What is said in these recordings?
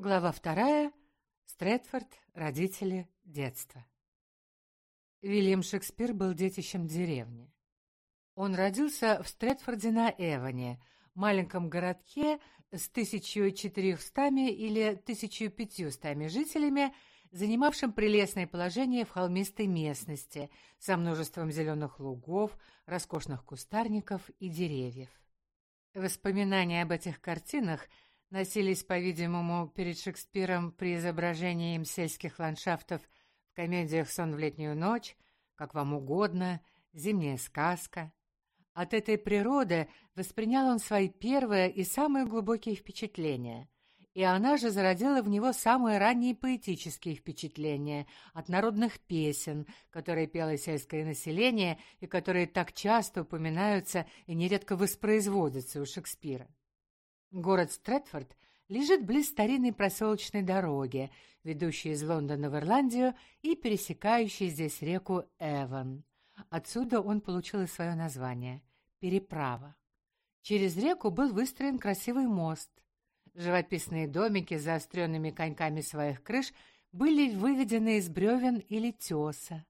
Глава вторая. Стрэдфорд. Родители. Детство. Вильям Шекспир был детищем деревни. Он родился в Стрэдфорде на Эвоне, маленьком городке с 1400 или 1500 жителями, занимавшим прелестное положение в холмистой местности со множеством зеленых лугов, роскошных кустарников и деревьев. Воспоминания об этих картинах – носились, по-видимому, перед Шекспиром при изображении им сельских ландшафтов в комедиях «Сон в летнюю ночь», «Как вам угодно», «Зимняя сказка». От этой природы воспринял он свои первые и самые глубокие впечатления. И она же зародила в него самые ранние поэтические впечатления от народных песен, которые пело сельское население и которые так часто упоминаются и нередко воспроизводятся у Шекспира. Город Стрэдфорд лежит близ старинной проселочной дороги, ведущей из Лондона в Ирландию и пересекающей здесь реку Эван. Отсюда он получил и свое название — «Переправа». Через реку был выстроен красивый мост. Живописные домики с заостренными коньками своих крыш были выведены из бревен или теса.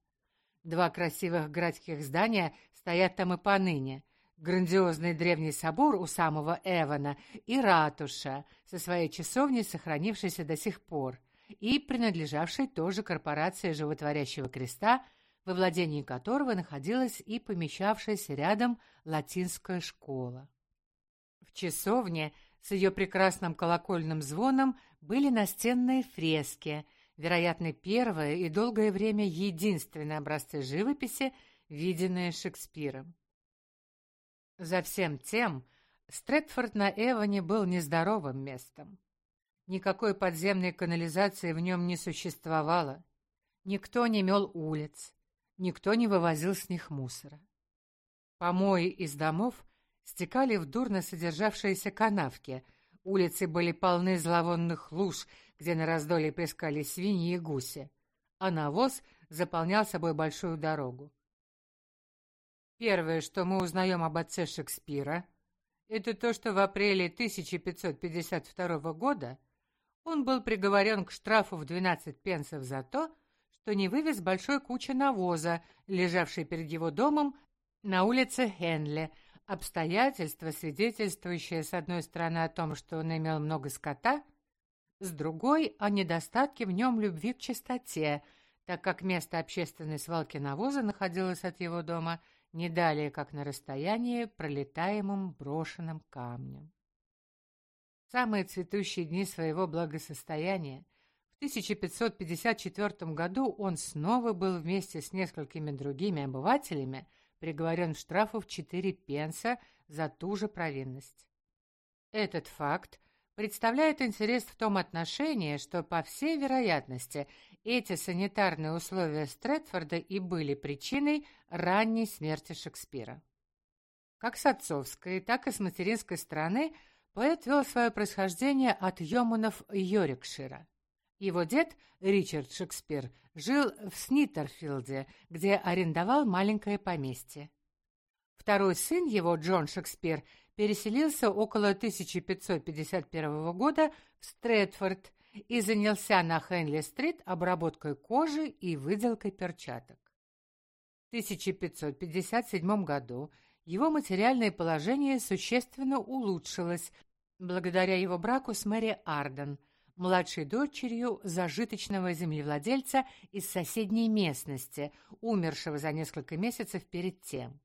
Два красивых городских здания стоят там и поныне — грандиозный древний собор у самого Эвана и ратуша со своей часовней, сохранившейся до сих пор, и принадлежавшей тоже корпорации Животворящего Креста, во владении которого находилась и помещавшаяся рядом латинская школа. В часовне с ее прекрасным колокольным звоном были настенные фрески, вероятно, первые и долгое время единственные образцы живописи, виденные Шекспиром. За всем тем, Стрэдфорд на Эвоне был нездоровым местом. Никакой подземной канализации в нем не существовало. Никто не мел улиц, никто не вывозил с них мусора. Помои из домов стекали в дурно содержавшиеся канавки, улицы были полны зловонных луж, где на раздоле плескали свиньи и гуси, а навоз заполнял собой большую дорогу. Первое, что мы узнаем об отце Шекспира, это то, что в апреле 1552 года он был приговорен к штрафу в 12 пенсов за то, что не вывез большой кучи навоза, лежавшей перед его домом на улице Хенли, обстоятельства, свидетельствующие с одной стороны о том, что он имел много скота, с другой — о недостатке в нем любви к чистоте, так как место общественной свалки навоза находилось от его дома — не далее, как на расстоянии, пролетаемым брошенным камнем. В самые цветущие дни своего благосостояния в 1554 году он снова был вместе с несколькими другими обывателями приговорен штрафу в 4 пенса за ту же провинность. Этот факт представляет интерес в том отношении, что, по всей вероятности, эти санитарные условия Стрэдфорда и были причиной ранней смерти Шекспира. Как с отцовской, так и с материнской стороны поэт вел свое происхождение от Йоманов Йорикшира. Его дед, Ричард Шекспир, жил в Сниттерфилде, где арендовал маленькое поместье. Второй сын его, Джон Шекспир, переселился около 1551 года в Стрэдфорд и занялся на Хенли-стрит обработкой кожи и выделкой перчаток. В 1557 году его материальное положение существенно улучшилось благодаря его браку с Мэри Арден, младшей дочерью зажиточного землевладельца из соседней местности, умершего за несколько месяцев перед тем.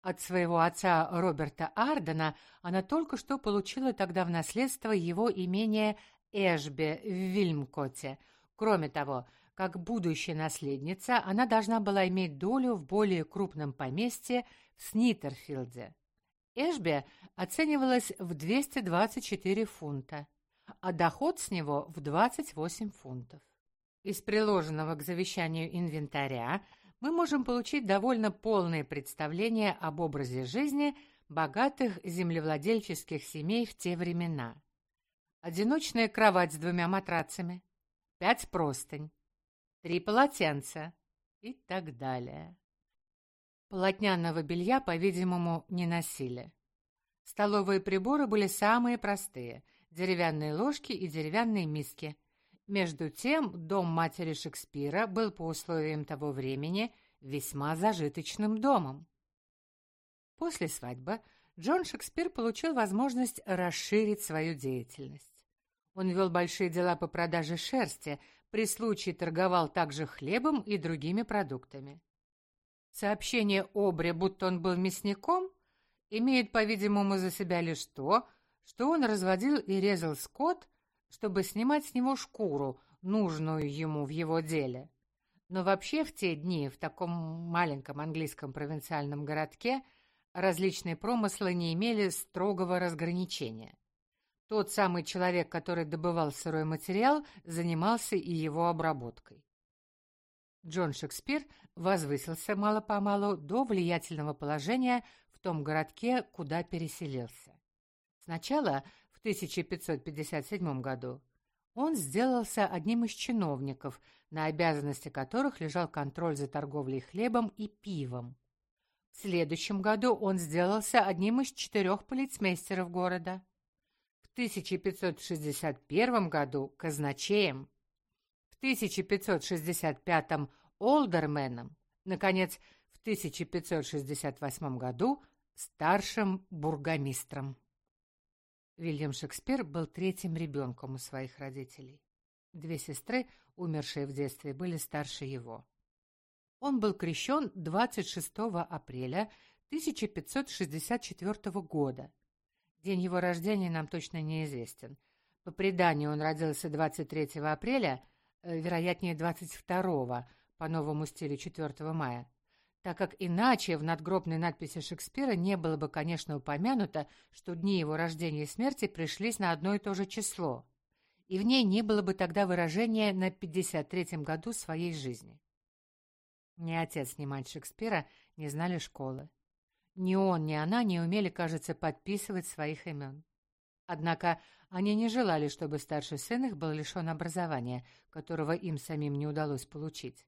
От своего отца Роберта Ардена она только что получила тогда в наследство его имение Эшби в Вильмкоте. Кроме того, как будущая наследница, она должна была иметь долю в более крупном поместье в Сниттерфилде. Эшби оценивалась в 224 фунта, а доход с него в 28 фунтов. Из приложенного к завещанию инвентаря мы можем получить довольно полное представление об образе жизни богатых землевладельческих семей в те времена – одиночная кровать с двумя матрацами, пять простынь, три полотенца и так далее. Полотняного белья, по-видимому, не носили. Столовые приборы были самые простые. деревянные ложки и деревянные миски. Между тем, дом матери Шекспира был по условиям того времени весьма зажиточным домом. После свадьбы Джон Шекспир получил возможность расширить свою деятельность. Он вел большие дела по продаже шерсти, при случае торговал также хлебом и другими продуктами. Сообщение Обре, будто он был мясником, имеет, по-видимому, за себя лишь то, что он разводил и резал скот, чтобы снимать с него шкуру, нужную ему в его деле. Но вообще в те дни в таком маленьком английском провинциальном городке различные промыслы не имели строгого разграничения. Тот самый человек, который добывал сырой материал, занимался и его обработкой. Джон Шекспир возвысился мало-помалу до влиятельного положения в том городке, куда переселился. Сначала, в 1557 году, он сделался одним из чиновников, на обязанности которых лежал контроль за торговлей хлебом и пивом. В следующем году он сделался одним из четырех полицмейстеров города. В 1561 году – казначеем. В 1565 – олдерменом. Наконец, в 1568 году – старшим бургомистром. Вильям Шекспир был третьим ребенком у своих родителей. Две сестры, умершие в детстве, были старше его. Он был крещен 26 апреля 1564 года. День его рождения нам точно неизвестен. По преданию он родился 23 апреля, э, вероятнее 22 по новому стилю 4 мая так как иначе в надгробной надписи Шекспира не было бы, конечно, упомянуто, что дни его рождения и смерти пришлись на одно и то же число, и в ней не было бы тогда выражения на 53-м году своей жизни. Ни отец, ни мать Шекспира не знали школы. Ни он, ни она не умели, кажется, подписывать своих имен. Однако они не желали, чтобы старший сын их был лишен образования, которого им самим не удалось получить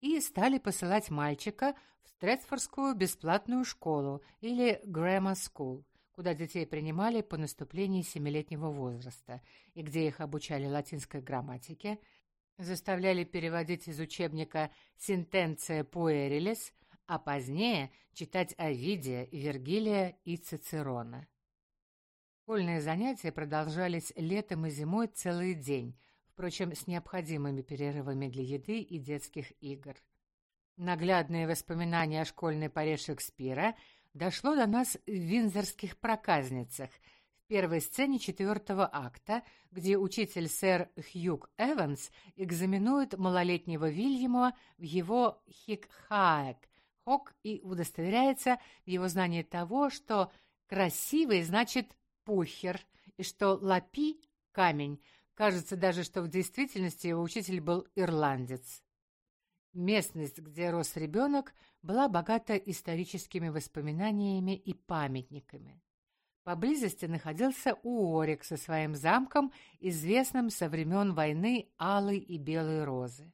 и стали посылать мальчика в Стрэдфордскую бесплатную школу или Grammar School, куда детей принимали по наступлении семилетнего возраста и где их обучали латинской грамматике, заставляли переводить из учебника «Сентенция Puerilis», а позднее читать Овидия, Вергилия и Цицерона. Школьные занятия продолжались летом и зимой целый день – впрочем, с необходимыми перерывами для еды и детских игр. Наглядные воспоминания о школьной паре Шекспира дошло до нас в «Винзорских проказницах», в первой сцене четвертого акта, где учитель сэр Хьюг Эванс экзаменует малолетнего Вильяма в его хикхаек, хок и удостоверяется в его знании того, что «красивый» значит «пухер», и что «лапи» — камень — Кажется даже, что в действительности его учитель был ирландец. Местность, где рос ребенок, была богата историческими воспоминаниями и памятниками. Поблизости находился Уорик со своим замком, известным со времен войны Алой и Белой Розы.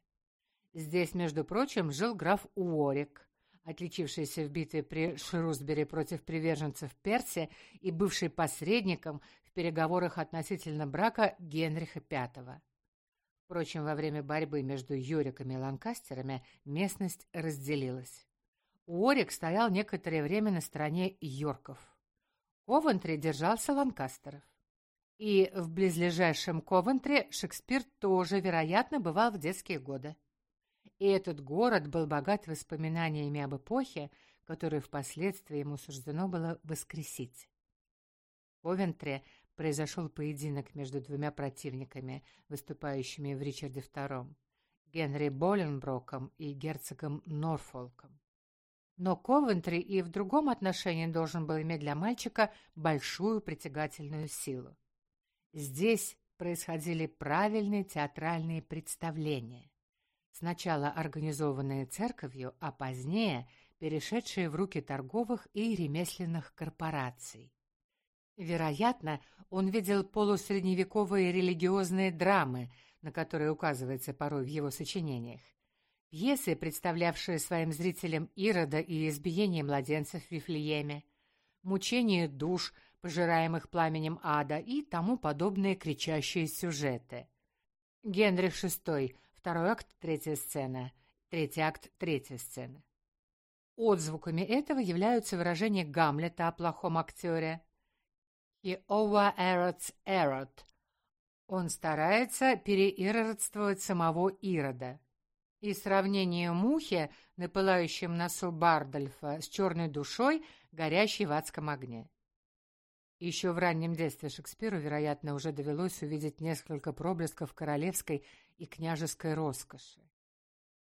Здесь, между прочим, жил граф Уорик, отличившийся в битве при Шрусбери против приверженцев Перси и бывший посредником переговорах относительно брака Генриха V. Впрочем, во время борьбы между Юриками и Ланкастерами местность разделилась. Уорик стоял некоторое время на стороне Йорков. Ковентри держался Ланкастеров. И в близлежащем Ковентре Шекспир тоже, вероятно, бывал в детские годы. И этот город был богат воспоминаниями об эпохе, которую впоследствии ему суждено было воскресить. Ковентре произошел поединок между двумя противниками, выступающими в Ричарде II, Генри Боленброком и герцогом Норфолком. Но Ковентри и в другом отношении должен был иметь для мальчика большую притягательную силу. Здесь происходили правильные театральные представления, сначала организованные церковью, а позднее перешедшие в руки торговых и ремесленных корпораций. Вероятно, он видел полусредневековые религиозные драмы, на которые указывается порой в его сочинениях. Пьесы, представлявшие своим зрителям Ирода и избиение младенцев в Вифлееме, мучение душ, пожираемых пламенем ада и тому подобные кричащие сюжеты. Генрих VI, второй акт, третья сцена, третий акт, третья сцена. Отзвуками этого являются выражения Гамлета о плохом актере. «He over-erods Erod». Он старается переиродствовать самого Ирода. И сравнение мухи на пылающем носу Бардольфа с черной душой, горящей в адском огне. Еще в раннем детстве Шекспиру, вероятно, уже довелось увидеть несколько проблесков королевской и княжеской роскоши.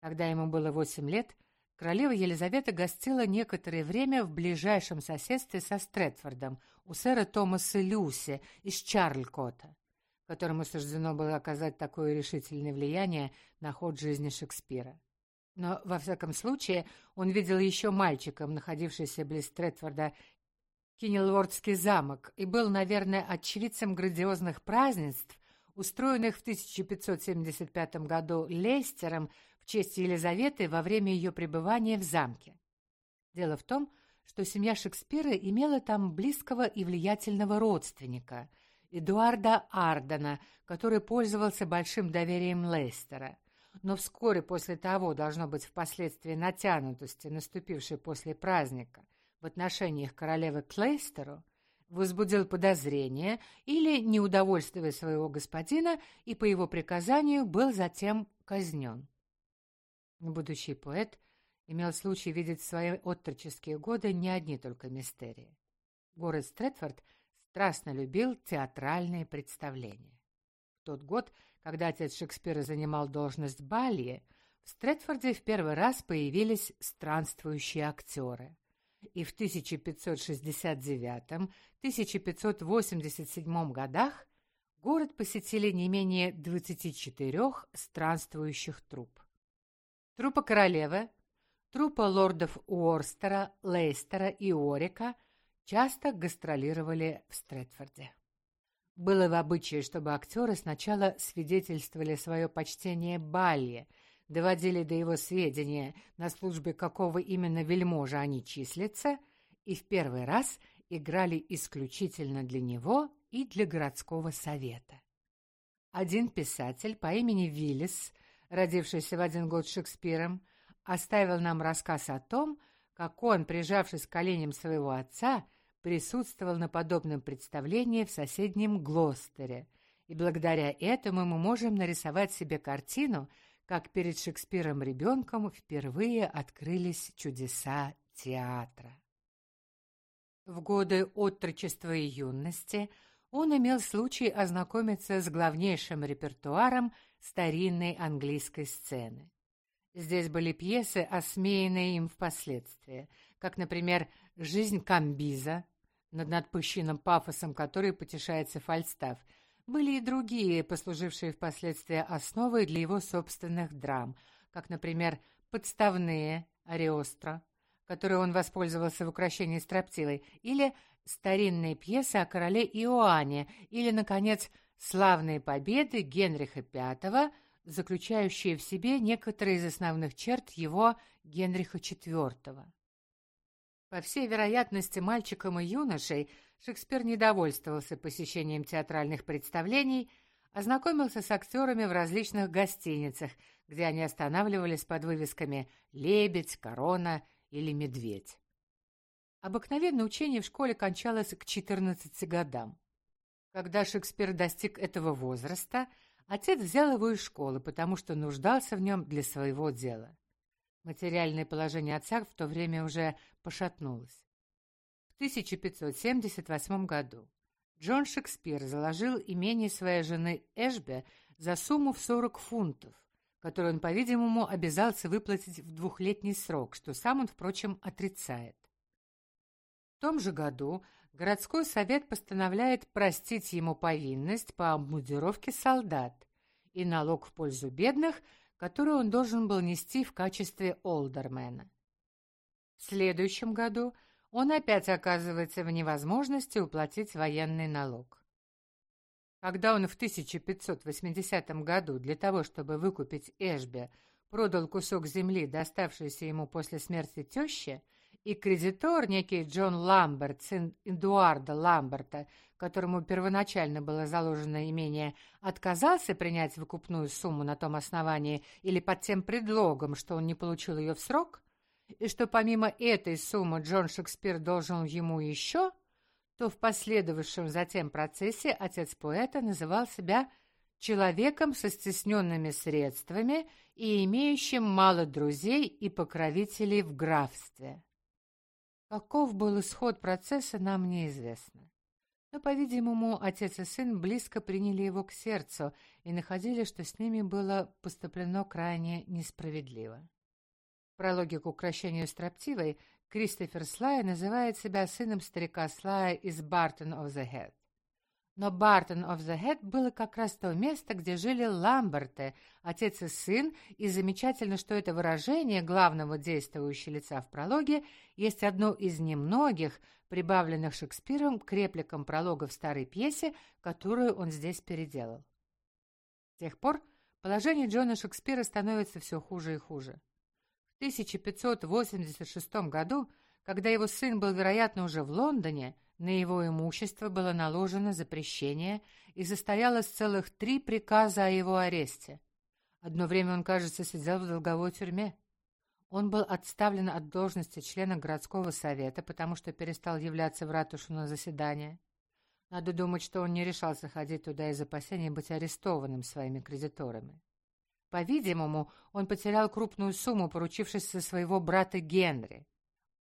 Когда ему было восемь лет, королева Елизавета гостила некоторое время в ближайшем соседстве со Стретфордом у сэра Томаса Люси из Чарлькота, которому суждено было оказать такое решительное влияние на ход жизни Шекспира. Но, во всяком случае, он видел еще мальчиком, находившийся близ Стретфорда, Кенилвордский замок и был, наверное, очевидцем грандиозных празднеств, устроенных в 1575 году Лейстером в честь Елизаветы во время ее пребывания в замке. Дело в том, что семья Шекспира имела там близкого и влиятельного родственника, Эдуарда Ардена, который пользовался большим доверием Лейстера. Но вскоре после того, должно быть впоследствии натянутости, наступившей после праздника, в отношениях королевы к Лейстеру, возбудил подозрение или неудовольствие своего господина и по его приказанию был затем казнен. Будущий поэт имел случай видеть в свои отроческие годы не одни только мистерии. Город Стрэдфорд страстно любил театральные представления. В тот год, когда отец Шекспира занимал должность Балье, в Стрэдфорде в первый раз появились странствующие актеры и в 1569-1587 годах город посетили не менее 24 странствующих труп. Трупа королевы, трупа лордов Уорстера, Лейстера и Орика часто гастролировали в Стрэдфорде. Было в обычае, чтобы актеры сначала свидетельствовали свое почтение Балье – доводили до его сведения, на службе какого именно вельможа они числятся, и в первый раз играли исключительно для него и для городского совета. Один писатель по имени Виллис, родившийся в один год Шекспиром, оставил нам рассказ о том, как он, прижавшись к коленям своего отца, присутствовал на подобном представлении в соседнем Глостере, и благодаря этому мы можем нарисовать себе картину, как перед Шекспиром ребенком впервые открылись чудеса театра. В годы отрочества и юности он имел случай ознакомиться с главнейшим репертуаром старинной английской сцены. Здесь были пьесы, осмеянные им впоследствии, как, например, «Жизнь Камбиза», над надпущенным пафосом которой потешается Фальстаф – были и другие, послужившие впоследствии основой для его собственных драм, как, например, «Подставные» Ариостро, которой он воспользовался в украшении строптивой, или старинные пьесы о короле Иоанне, или, наконец, «Славные победы» Генриха V, заключающие в себе некоторые из основных черт его Генриха IV. По всей вероятности, мальчикам и юношей – Шекспир не довольствовался посещением театральных представлений, ознакомился с актерами в различных гостиницах, где они останавливались под вывесками «Лебедь», «Корона» или «Медведь». Обыкновенно учение в школе кончалось к 14 годам. Когда Шекспир достиг этого возраста, отец взял его из школы, потому что нуждался в нем для своего дела. Материальное положение отца в то время уже пошатнулось. 1578 году Джон Шекспир заложил имение своей жены Эшбе за сумму в 40 фунтов, которую он, по-видимому, обязался выплатить в двухлетний срок, что сам он, впрочем, отрицает. В том же году городской совет постановляет простить ему повинность по обмундировке солдат и налог в пользу бедных, который он должен был нести в качестве олдермена. В следующем году – он опять оказывается в невозможности уплатить военный налог. Когда он в 1580 году для того, чтобы выкупить Эшбе, продал кусок земли, доставшийся ему после смерти тещи, и кредитор, некий Джон Ламберт, сын Эдуарда Ламберта, которому первоначально было заложено имение, отказался принять выкупную сумму на том основании или под тем предлогом, что он не получил ее в срок, и что помимо этой суммы Джон Шекспир должен ему еще, то в последовавшем затем процессе отец поэта называл себя человеком со стесненными средствами и имеющим мало друзей и покровителей в графстве. Каков был исход процесса, нам неизвестно. Но, по-видимому, отец и сын близко приняли его к сердцу и находили, что с ними было поступлено крайне несправедливо. В прологе к украшению строптивой Кристофер Слай называет себя сыном старика Слая из Бартон of the Head. Но Бартон of the Head было как раз то место, где жили Ламберты, отец и сын, и замечательно, что это выражение главного действующего лица в прологе есть одно из немногих, прибавленных Шекспиром к репликам пролога в старой пьесе, которую он здесь переделал. С тех пор положение Джона Шекспира становится все хуже и хуже. В 1586 году, когда его сын был, вероятно, уже в Лондоне, на его имущество было наложено запрещение и состоялось целых три приказа о его аресте. Одно время он, кажется, сидел в долговой тюрьме. Он был отставлен от должности члена городского совета, потому что перестал являться в ратушу на заседание. Надо думать, что он не решался ходить туда из опасения быть арестованным своими кредиторами. По-видимому, он потерял крупную сумму, поручившись за своего брата Генри.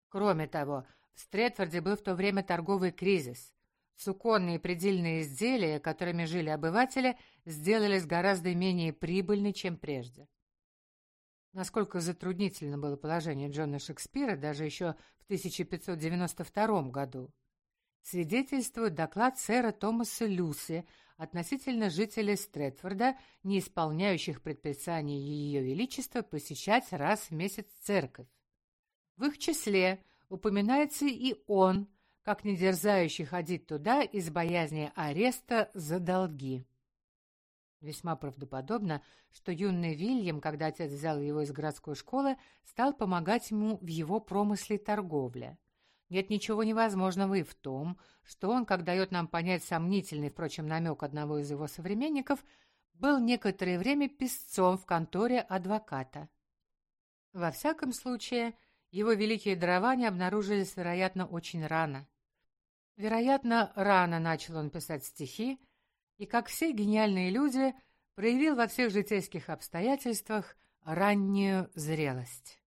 Кроме того, в Стретфорде был в то время торговый кризис. Суконные предельные изделия, которыми жили обыватели, сделались гораздо менее прибыльны, чем прежде. Насколько затруднительно было положение Джона Шекспира даже еще в 1592 году, свидетельствует доклад сэра Томаса Люси относительно жителей Стретфорда, не исполняющих предписаний Ее Величества посещать раз в месяц церковь. В их числе упоминается и он, как не дерзающий ходить туда из боязни ареста за долги. Весьма правдоподобно, что юный Вильям, когда отец взял его из городской школы, стал помогать ему в его промысле и торговле. Нет ничего невозможного и в том, что он, как дает нам понять сомнительный, впрочем, намек одного из его современников, был некоторое время писцом в конторе адвоката. Во всяком случае, его великие дарования обнаружились, вероятно, очень рано. Вероятно, рано начал он писать стихи, и, как все гениальные люди, проявил во всех житейских обстоятельствах раннюю зрелость.